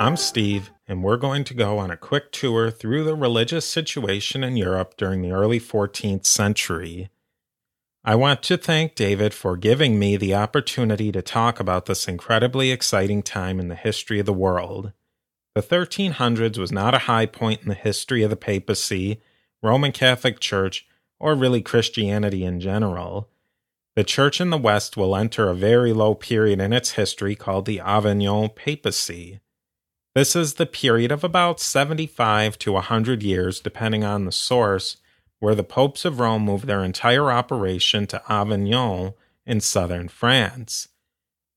I'm Steve, and we're going to go on a quick tour through the religious situation in Europe during the early 14th century. I want to thank David for giving me the opportunity to talk about this incredibly exciting time in the history of the world. The 1300s was not a high point in the history of the papacy, Roman Catholic Church, or really Christianity in general. The Church in the West will enter a very low period in its history called the Avignon Papacy. This is the period of about 75 to 100 years, depending on the source, where the popes of Rome moved their entire operation to Avignon in southern France.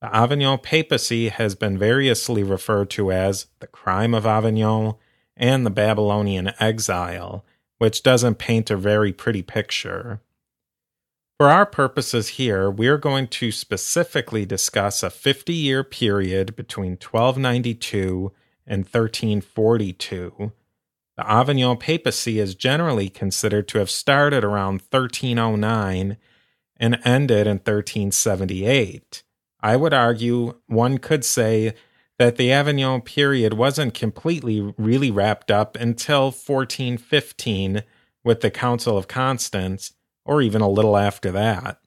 The Avignon papacy has been variously referred to as the crime of Avignon and the Babylonian exile, which doesn't paint a very pretty picture. For our purposes here, we're going to specifically discuss a 50 year period between 1292 in 1342. The Avignon papacy is generally considered to have started around 1309 and ended in 1378. I would argue one could say that the Avignon period wasn't completely really wrapped up until 1415 with the Council of Constance, or even a little after that.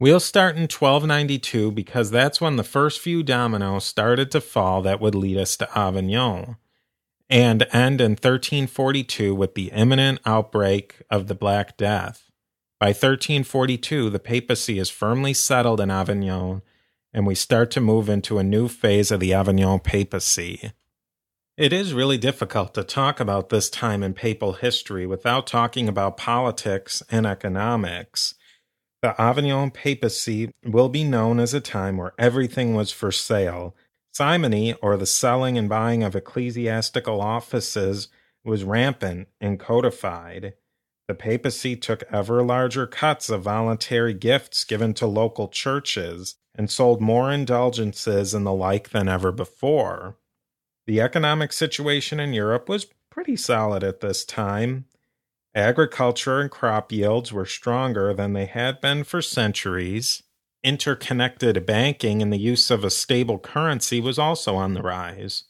We'll start in 1292 because that's when the first few dominoes started to fall that would lead us to Avignon, and end in 1342 with the imminent outbreak of the Black Death. By 1342, the papacy is firmly settled in Avignon, and we start to move into a new phase of the Avignon papacy. It is really difficult to talk about this time in papal history without talking about politics and economics. The Avignon papacy will be known as a time where everything was for sale. Simony, or the selling and buying of ecclesiastical offices, was rampant and codified. The papacy took ever larger cuts of voluntary gifts given to local churches and sold more indulgences and the like than ever before. The economic situation in Europe was pretty solid at this time. Agriculture and crop yields were stronger than they had been for centuries. Interconnected banking and the use of a stable currency was also on the rise.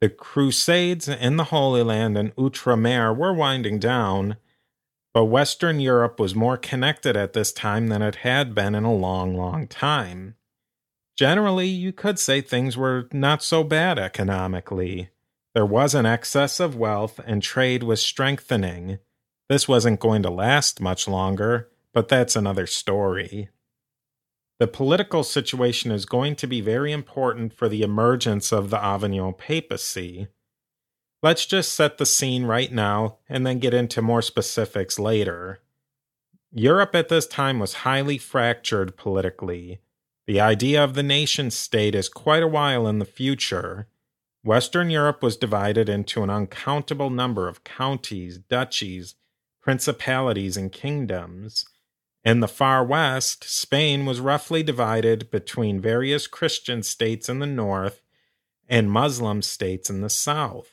The Crusades in the Holy Land and Outremer were winding down, but Western Europe was more connected at this time than it had been in a long, long time. Generally, you could say things were not so bad economically. There was an excess of wealth and trade was strengthening. This wasn't going to last much longer, but that's another story. The political situation is going to be very important for the emergence of the Avignon papacy. Let's just set the scene right now and then get into more specifics later. Europe at this time was highly fractured politically. The idea of the nation state is quite a while in the future. Western Europe was divided into an uncountable number of counties, duchies, principalities, and kingdoms. In the far west, Spain was roughly divided between various Christian states in the north and Muslim states in the south.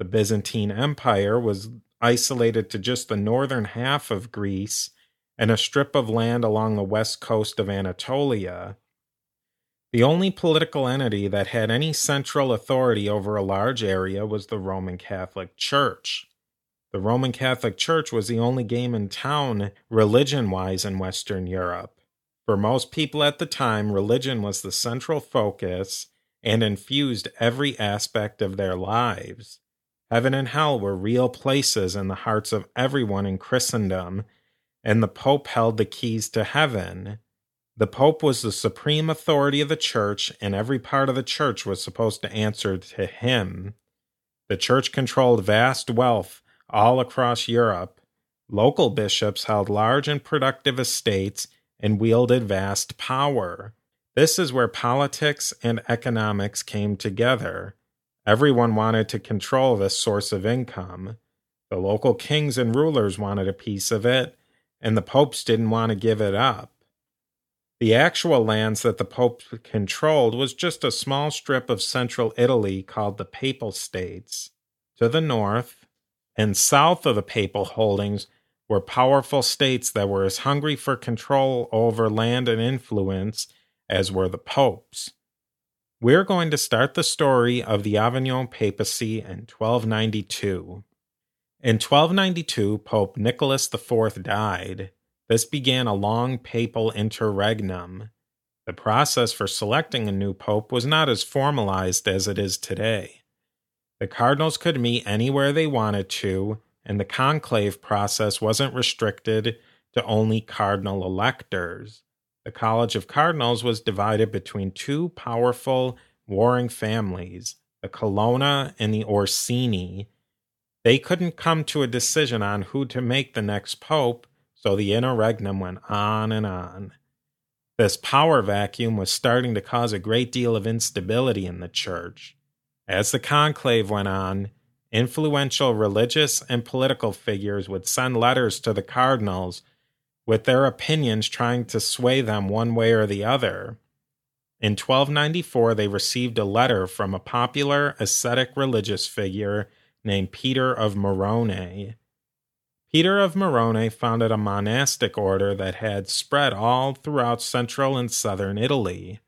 The Byzantine Empire was isolated to just the northern half of Greece and a strip of land along the west coast of Anatolia. The only political entity that had any central authority over a large area was the Roman Catholic Church. The Roman Catholic Church was the only game in town religion wise in Western Europe. For most people at the time, religion was the central focus and infused every aspect of their lives. Heaven and hell were real places in the hearts of everyone in Christendom, and the Pope held the keys to heaven. The Pope was the supreme authority of the Church, and every part of the Church was supposed to answer to him. The Church controlled vast wealth all across Europe, local bishops held large and productive estates and wielded vast power. This is where politics and economics came together. Everyone wanted to control this source of income. The local kings and rulers wanted a piece of it, and the popes didn't want to give it up. The actual lands that the Pope controlled was just a small strip of central Italy called the Papal States. To the north, and south of the papal holdings were powerful states that were as hungry for control over land and influence as were the popes. we're going to start the story of the Avignon papacy in 1292. In 1292, Pope Nicholas IV died. This began a long papal interregnum. The process for selecting a new pope was not as formalized as it is today. The cardinals could meet anywhere they wanted to, and the conclave process wasn't restricted to only cardinal electors. The College of Cardinals was divided between two powerful warring families, the Colonna and the Orsini. They couldn't come to a decision on who to make the next pope, so the interregnum went on and on. This power vacuum was starting to cause a great deal of instability in the church. As the conclave went on, influential religious and political figures would send letters to the cardinals with their opinions trying to sway them one way or the other. In 1294, they received a letter from a popular ascetic religious figure named Peter of Morone. Peter of Morone founded a monastic order that had spread all throughout central and southern Italy.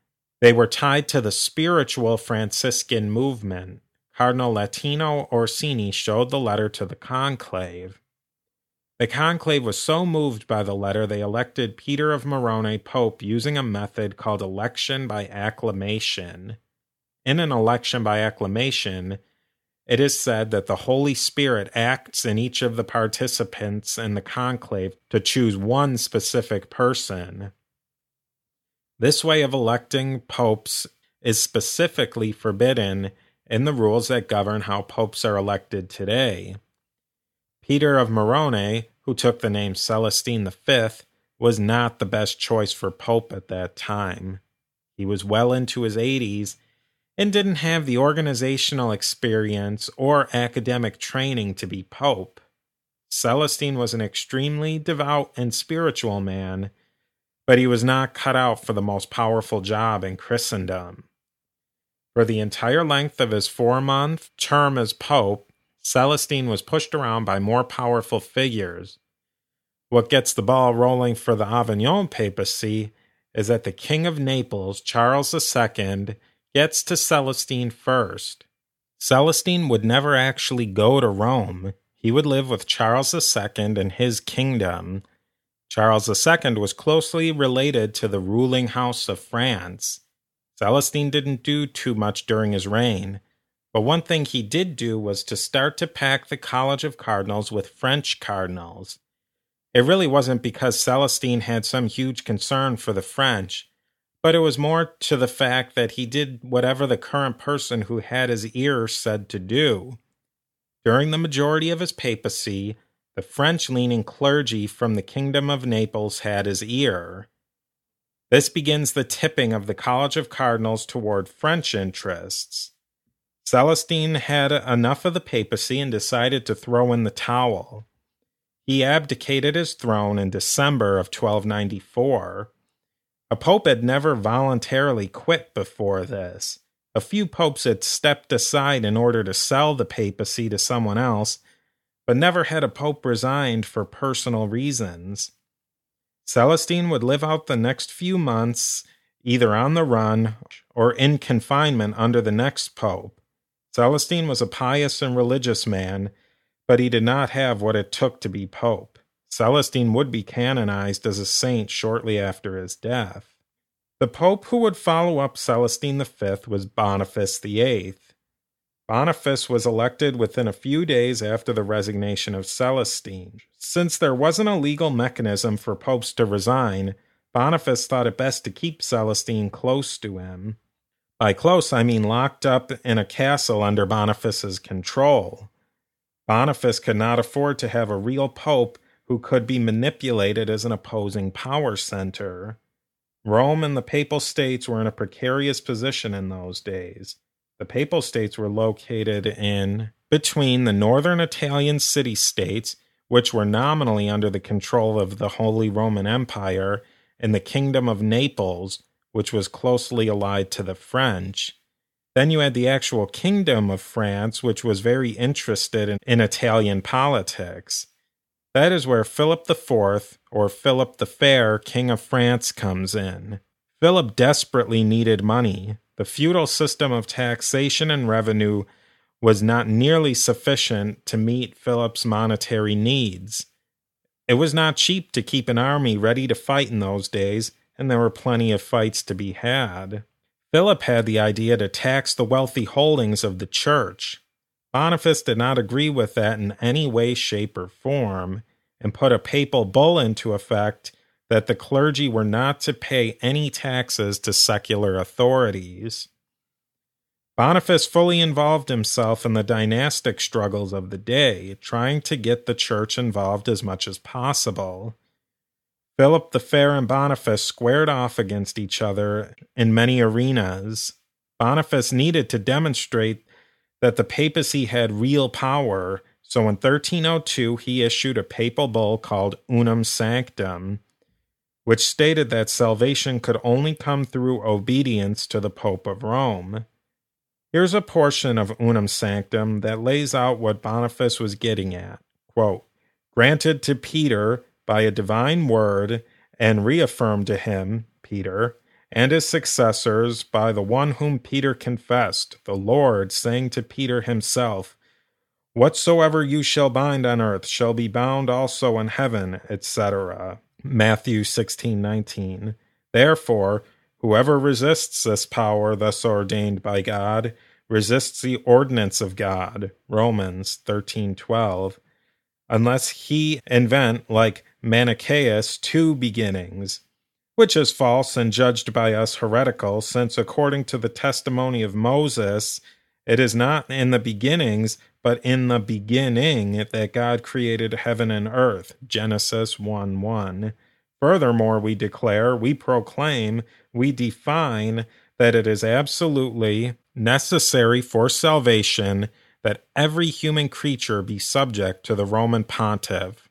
They were tied to the spiritual Franciscan movement. Cardinal Latino Orsini showed the letter to the conclave. The conclave was so moved by the letter they elected Peter of Morone Pope using a method called election by acclamation. In an election by acclamation, it is said that the Holy Spirit acts in each of the participants in the conclave to choose one specific person. This way of electing popes is specifically forbidden in the rules that govern how popes are elected today. Peter of Morone, who took the name Celestine V, was not the best choice for pope at that time. He was well into his 80s and didn't have the organizational experience or academic training to be pope. Celestine was an extremely devout and spiritual man, but he was not cut out for the most powerful job in Christendom. For the entire length of his four month term as pope, Celestine was pushed around by more powerful figures. What gets the ball rolling for the Avignon papacy is that the King of Naples, Charles II, gets to Celestine first. Celestine would never actually go to Rome. He would live with Charles II in his kingdom. Charles II was closely related to the ruling house of France. Celestine didn't do too much during his reign, but one thing he did do was to start to pack the College of Cardinals with French cardinals. It really wasn't because Celestine had some huge concern for the French, but it was more to the fact that he did whatever the current person who had his ear said to do. During the majority of his papacy, the French leaning clergy from the Kingdom of Naples had his ear. This begins the tipping of the College of Cardinals toward French interests. Celestine had enough of the papacy and decided to throw in the towel. He abdicated his throne in December of 1294. A pope had never voluntarily quit before this. A few popes had stepped aside in order to sell the papacy to someone else, but never had a pope resigned for personal reasons. Celestine would live out the next few months either on the run or in confinement under the next pope. Celestine was a pious and religious man, but he did not have what it took to be pope. Celestine would be canonized as a saint shortly after his death. The pope who would follow up Celestine V was Boniface VIII. Boniface was elected within a few days after the resignation of Celestine. Since there wasn't a legal mechanism for popes to resign, Boniface thought it best to keep Celestine close to him. By close, I mean locked up in a castle under Boniface's control. Boniface could not afford to have a real pope who could be manipulated as an opposing power center. Rome and the Papal States were in a precarious position in those days. The Papal States were located in between the northern Italian city states, which were nominally under the control of the Holy Roman Empire, and the Kingdom of Naples, which was closely allied to the French. Then you had the actual Kingdom of France, which was very interested in, in Italian politics. That is where Philip IV, or Philip the Fair, King of France, comes in. Philip desperately needed money. The feudal system of taxation and revenue was not nearly sufficient to meet Philip's monetary needs. It was not cheap to keep an army ready to fight in those days, and there were plenty of fights to be had. Philip had the idea to tax the wealthy holdings of the church. Boniface did not agree with that in any way, shape, or form, and put a papal bull into effect that the clergy were not to pay any taxes to secular authorities. Boniface fully involved himself in the dynastic struggles of the day, trying to get the church involved as much as possible. Philip the Fair and Boniface squared off against each other in many arenas. Boniface needed to demonstrate that the papacy had real power, so in 1302 he issued a papal bull called Unam Sanctam, which stated that salvation could only come through obedience to the Pope of Rome. Here's a portion of Unam Sanctam that lays out what Boniface was getting at. Quote, Granted to Peter by a divine word, and reaffirmed to him, Peter, and his successors by the one whom Peter confessed, the Lord, saying to Peter himself, Whatsoever you shall bind on earth shall be bound also in heaven, etc. Matthew 16:19. Therefore, whoever resists this power thus ordained by God resists the ordinance of God. Romans 13:12. Unless he invent like Manichaeus two beginnings, which is false and judged by us heretical, since according to the testimony of Moses, it is not in the beginnings, but in the beginning that God created heaven and earth. Genesis 1 1. Furthermore, we declare, we proclaim, we define that it is absolutely necessary for salvation that every human creature be subject to the Roman pontiff.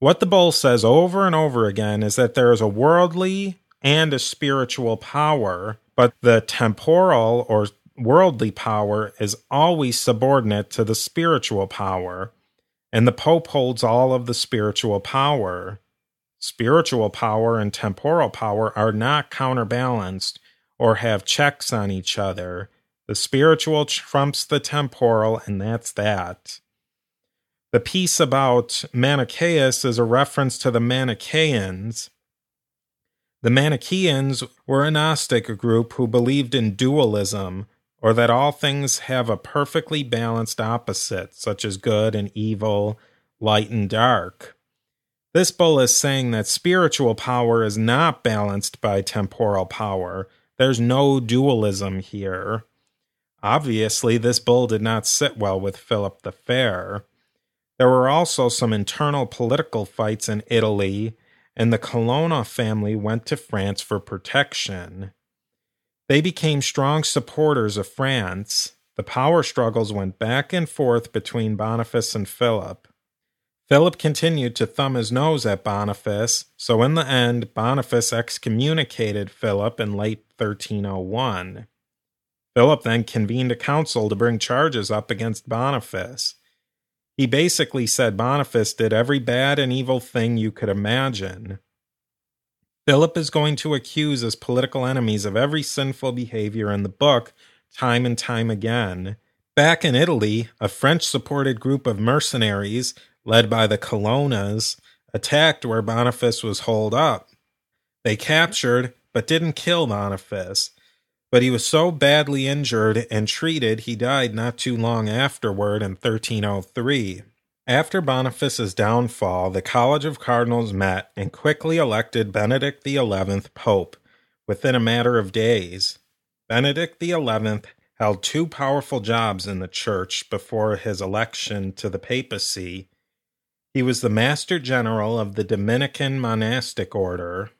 What the bull says over and over again is that there is a worldly and a spiritual power, but the temporal or worldly power is always subordinate to the spiritual power, and the Pope holds all of the spiritual power. Spiritual power and temporal power are not counterbalanced or have checks on each other. The spiritual trumps the temporal, and that's that. The piece about Manichaeus is a reference to the Manichaeans. The Manichaeans were a Gnostic group who believed in dualism, or that all things have a perfectly balanced opposite, such as good and evil, light and dark. This bull is saying that spiritual power is not balanced by temporal power. There's no dualism here. Obviously, this bull did not sit well with Philip the Fair. There were also some internal political fights in Italy, and the Colonna family went to France for protection. They became strong supporters of France. The power struggles went back and forth between Boniface and Philip. Philip continued to thumb his nose at Boniface, so in the end, Boniface excommunicated Philip in late 1301. Philip then convened a council to bring charges up against Boniface. He basically said Boniface did every bad and evil thing you could imagine. Philip is going to accuse his political enemies of every sinful behavior in the book time and time again. Back in Italy, a French supported group of mercenaries, led by the Colonnas, attacked where Boniface was holed up. They captured, but didn't kill Boniface but he was so badly injured and treated he died not too long afterward in 1303. After Boniface's downfall, the College of Cardinals met and quickly elected Benedict XI Pope within a matter of days. Benedict XI held two powerful jobs in the church before his election to the papacy. He was the Master General of the Dominican monastic order.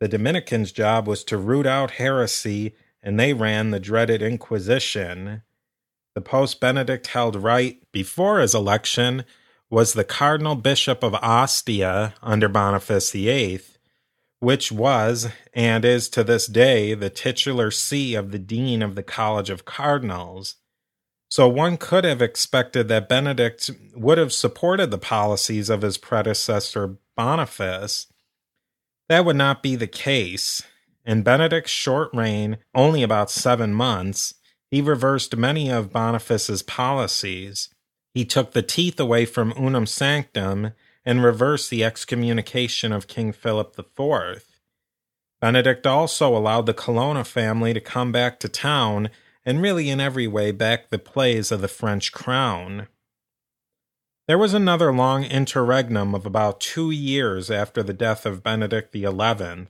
The Dominicans' job was to root out heresy and they ran the dreaded Inquisition. The post Benedict held right before his election was the Cardinal Bishop of Ostia under Boniface VIII, which was and is to this day the titular see of the Dean of the College of Cardinals. So one could have expected that Benedict would have supported the policies of his predecessor Boniface. That would not be the case. In Benedict's short reign, only about seven months, he reversed many of Boniface's policies. He took the teeth away from Unam Sanctam and reversed the excommunication of King Philip IV. Benedict also allowed the Colonna family to come back to town and really in every way back the plays of the French crown. There was another long interregnum of about two years after the death of Benedict XI.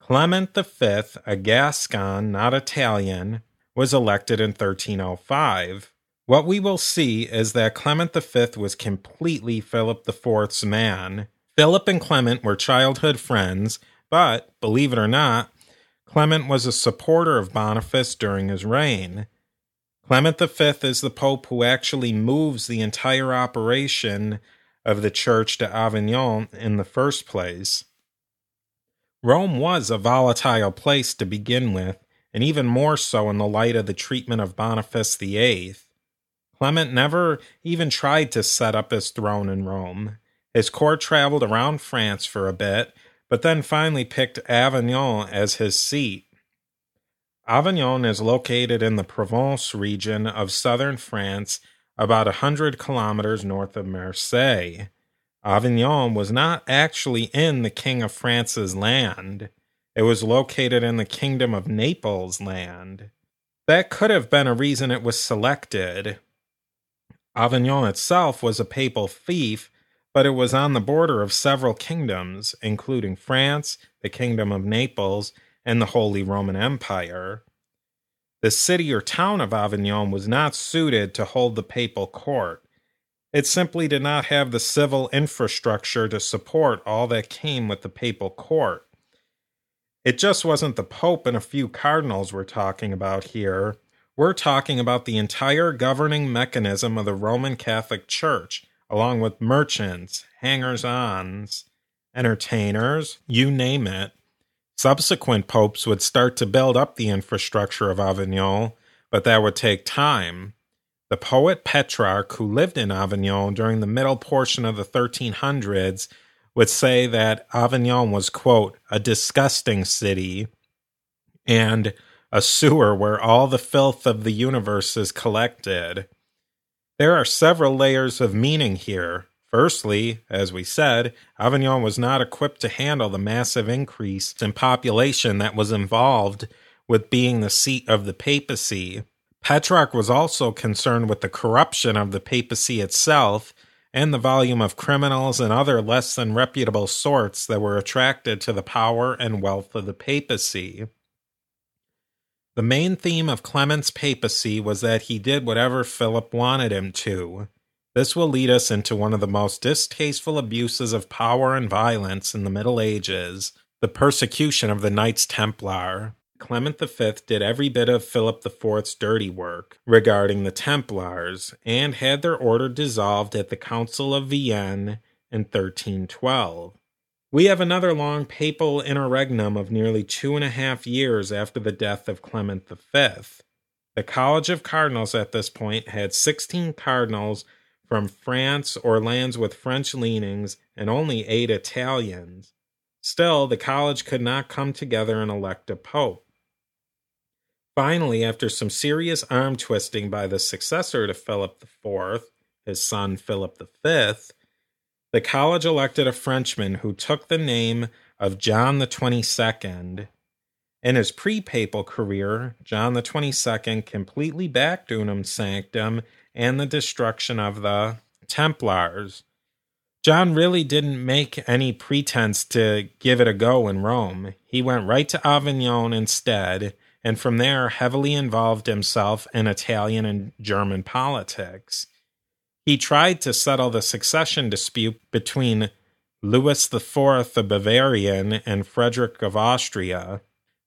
Clement V, a Gascon, not Italian, was elected in 1305. What we will see is that Clement V was completely Philip IV's man. Philip and Clement were childhood friends, but, believe it or not, Clement was a supporter of Boniface during his reign. Clement V is the pope who actually moves the entire operation of the church to Avignon in the first place. Rome was a volatile place to begin with, and even more so in the light of the treatment of Boniface VIII. Clement never even tried to set up his throne in Rome. His court traveled around France for a bit, but then finally picked Avignon as his seat. Avignon is located in the Provence region of southern France, about a hundred kilometers north of Marseille. Avignon was not actually in the King of France's land. It was located in the Kingdom of Naples land. That could have been a reason it was selected. Avignon itself was a papal fief, but it was on the border of several kingdoms, including France, the Kingdom of Naples, and the Holy Roman Empire. The city or town of Avignon was not suited to hold the papal court. It simply did not have the civil infrastructure to support all that came with the papal court. It just wasn't the Pope and a few cardinals we're talking about here. We're talking about the entire governing mechanism of the Roman Catholic Church, along with merchants, hangers ons, entertainers, you name it. Subsequent popes would start to build up the infrastructure of Avignon, but that would take time. The poet Petrarch, who lived in Avignon during the middle portion of the 1300s, would say that Avignon was, quote, a disgusting city and a sewer where all the filth of the universe is collected. There are several layers of meaning here. Firstly, as we said, Avignon was not equipped to handle the massive increase in population that was involved with being the seat of the papacy. Petrarch was also concerned with the corruption of the papacy itself and the volume of criminals and other less than reputable sorts that were attracted to the power and wealth of the papacy. The main theme of Clement's papacy was that he did whatever Philip wanted him to. This will lead us into one of the most distasteful abuses of power and violence in the Middle Ages the persecution of the Knights Templar. Clement V did every bit of Philip IV's dirty work regarding the Templars and had their order dissolved at the Council of Vienne in 1312. We have another long papal interregnum of nearly two and a half years after the death of Clement V. The College of Cardinals at this point had 16 cardinals from France or lands with French leanings and only eight Italians. Still, the college could not come together and elect a pope. Finally, after some serious arm twisting by the successor to Philip IV, his son Philip V, the college elected a Frenchman who took the name of John the Twenty-second. In his pre-papal career, John the Twenty-second completely backed Unam Sanctam and the destruction of the Templars. John really didn't make any pretense to give it a go in Rome. He went right to Avignon instead, and from there heavily involved himself in Italian and German politics. He tried to settle the succession dispute between Louis IV the Bavarian and Frederick of Austria.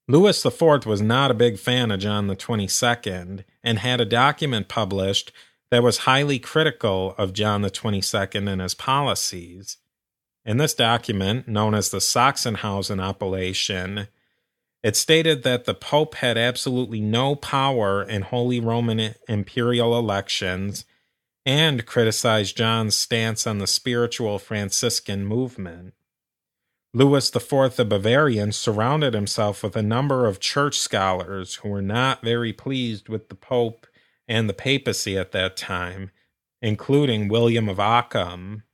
Louis IV was not a big fan of John the Twenty-second and had a document published that was highly critical of John the Twenty-second and his policies. In this document, known as the Sachsenhausen Appellation, it stated that the Pope had absolutely no power in Holy Roman imperial elections and criticized John's stance on the spiritual Franciscan movement. Louis IV the Bavarian surrounded himself with a number of church scholars who were not very pleased with the Pope and the papacy at that time, including William of Ockham.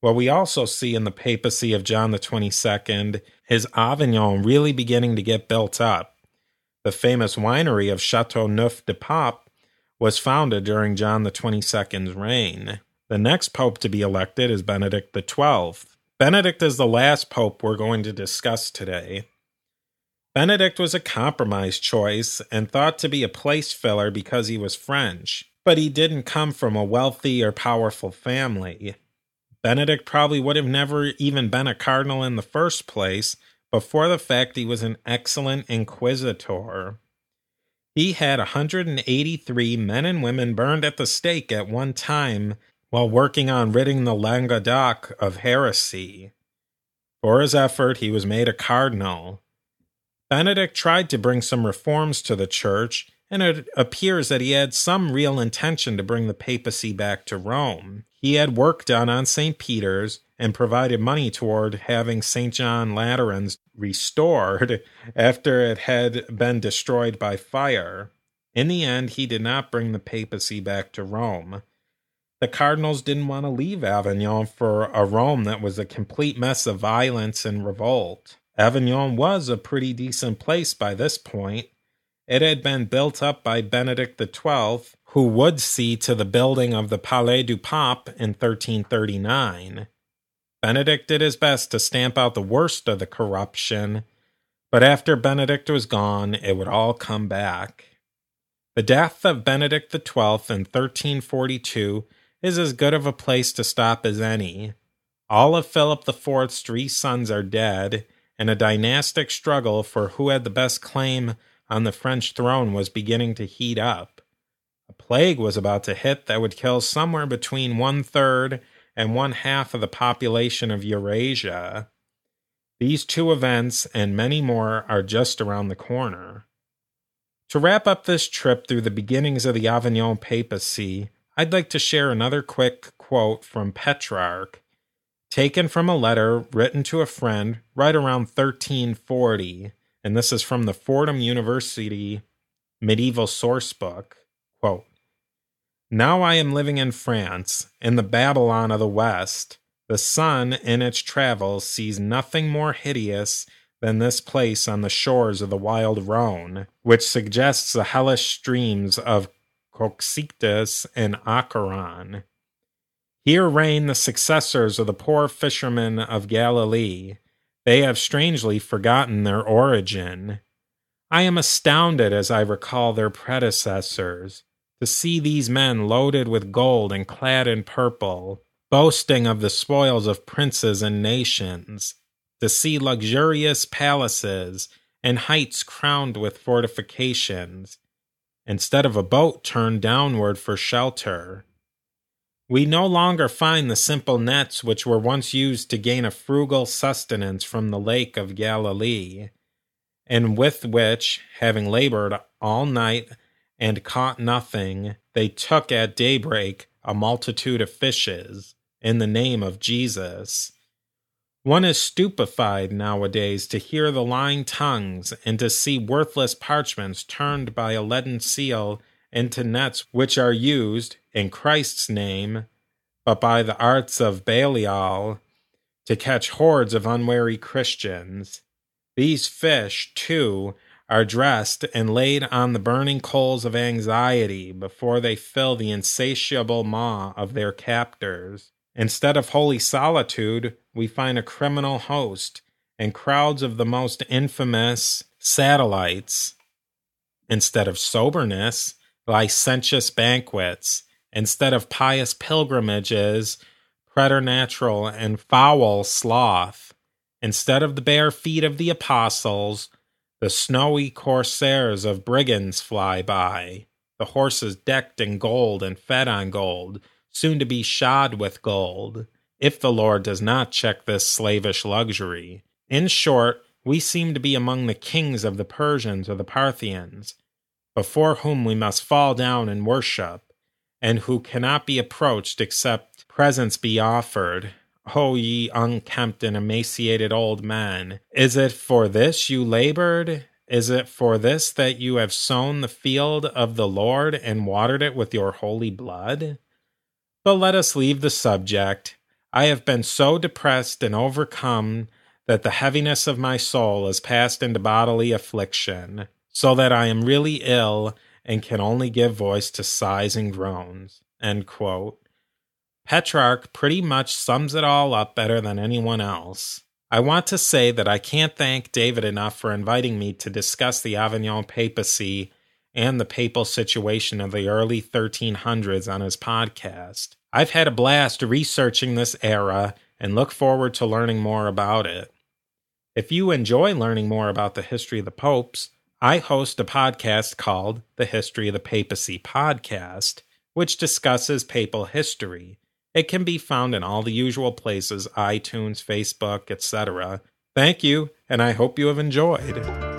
What we also see in the papacy of John the 22nd is Avignon really beginning to get built up. The famous winery of Châteauneuf-du-Pape was founded during John the 22nd's reign. The next pope to be elected is Benedict XII. Benedict is the last pope we're going to discuss today. Benedict was a compromise choice and thought to be a place filler because he was French, but he didn't come from a wealthy or powerful family. Benedict probably would have never even been a cardinal in the first place, but for the fact he was an excellent inquisitor. He had 183 men and women burned at the stake at one time while working on ridding the Languedoc of heresy. For his effort, he was made a cardinal. Benedict tried to bring some reforms to the church, and it appears that he had some real intention to bring the papacy back to Rome. He had work done on St. Peter's and provided money toward having St. John Lateran's restored after it had been destroyed by fire. In the end, he did not bring the papacy back to Rome the Cardinals didn't want to leave Avignon for a Rome that was a complete mess of violence and revolt. Avignon was a pretty decent place by this point. It had been built up by Benedict XII, who would see to the building of the Palais du Pape in 1339. Benedict did his best to stamp out the worst of the corruption, but after Benedict was gone, it would all come back. The death of Benedict XII in 1342 is as good of a place to stop as any. All of Philip IV's three sons are dead, and a dynastic struggle for who had the best claim on the French throne was beginning to heat up. A plague was about to hit that would kill somewhere between one third and one half of the population of Eurasia. These two events and many more are just around the corner. To wrap up this trip through the beginnings of the Avignon papacy, I'd like to share another quick quote from Petrarch, taken from a letter written to a friend right around 1340, and this is from the Fordham University medieval sourcebook. Quote, now I am living in France, in the Babylon of the West. The sun in its travels sees nothing more hideous than this place on the shores of the wild Rhone, which suggests the hellish streams of Cocytus, and Acheron. Here reign the successors of the poor fishermen of Galilee. They have strangely forgotten their origin. I am astounded as I recall their predecessors, to see these men loaded with gold and clad in purple, boasting of the spoils of princes and nations, to see luxurious palaces and heights crowned with fortifications, instead of a boat turned downward for shelter. We no longer find the simple nets which were once used to gain a frugal sustenance from the lake of Galilee, and with which, having labored all night and caught nothing, they took at daybreak a multitude of fishes in the name of Jesus. One is stupefied nowadays to hear the lying tongues and to see worthless parchments turned by a leaden seal into nets which are used, in Christ's name, but by the arts of Belial, to catch hordes of unwary Christians. These fish, too, are dressed and laid on the burning coals of anxiety before they fill the insatiable maw of their captors. Instead of holy solitude, we find a criminal host and crowds of the most infamous satellites. Instead of soberness, licentious banquets. Instead of pious pilgrimages, preternatural and foul sloth. Instead of the bare feet of the apostles, the snowy corsairs of brigands fly by, the horses decked in gold and fed on gold soon to be shod with gold, if the Lord does not check this slavish luxury. In short, we seem to be among the kings of the Persians or the Parthians, before whom we must fall down and worship, and who cannot be approached except presents be offered, O ye unkempt and emaciated old men, is it for this you labored? Is it for this that you have sown the field of the Lord and watered it with your holy blood? But let us leave the subject. I have been so depressed and overcome that the heaviness of my soul has passed into bodily affliction, so that I am really ill and can only give voice to sighs and groans. End quote. Petrarch pretty much sums it all up better than anyone else. I want to say that I can't thank David enough for inviting me to discuss the Avignon papacy and the papal situation of the early 1300s on his podcast. I've had a blast researching this era and look forward to learning more about it. If you enjoy learning more about the history of the popes, I host a podcast called the History of the Papacy Podcast, which discusses papal history. It can be found in all the usual places iTunes, Facebook, etc. Thank you, and I hope you have enjoyed.